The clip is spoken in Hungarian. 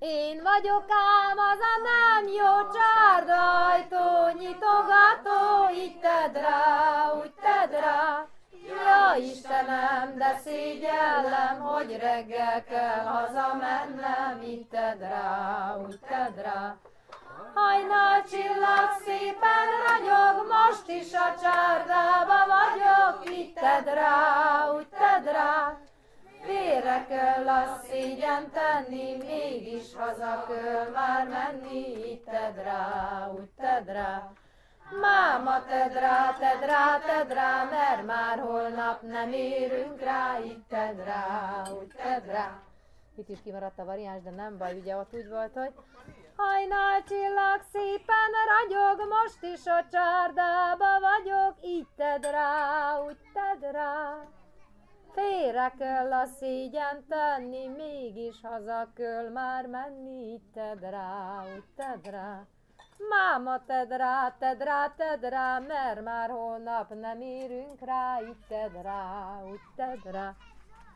Én vagyok ám az a nem jó csárdajtó, nyitogató, így tedd rá, úgy tedd rá. Ja Istenem, de szégyellem, hogy reggel kell hazamennem, így tedd rá, úgy tedd rá. Hajnal csillag szépen ragyog, most is a csárdába vagyok, így tedd rá. Félre kell a szégyen tenni, mégis haza kell már menni, így tedd rá, úgy tedd rá. Máma, tedd rá, tedd rá, tedd rá, mert már holnap nem érünk rá, így tedd rá, úgy tedd rá. Itt is kimaradt a variáns, de nem baj, ugye ott úgy volt, hogy Hajnal csillag szépen ragyog, most is a csárdába vagyok, így tedd rá, úgy. Félre kell a szégyen tenni, mégis haza kell már menni, így tedd rá, úgy tedd rá. Máma, tedd rá, tedd rá, tedd rá, mert már holnap nem érünk rá, így tedd rá, úgy tedd rá.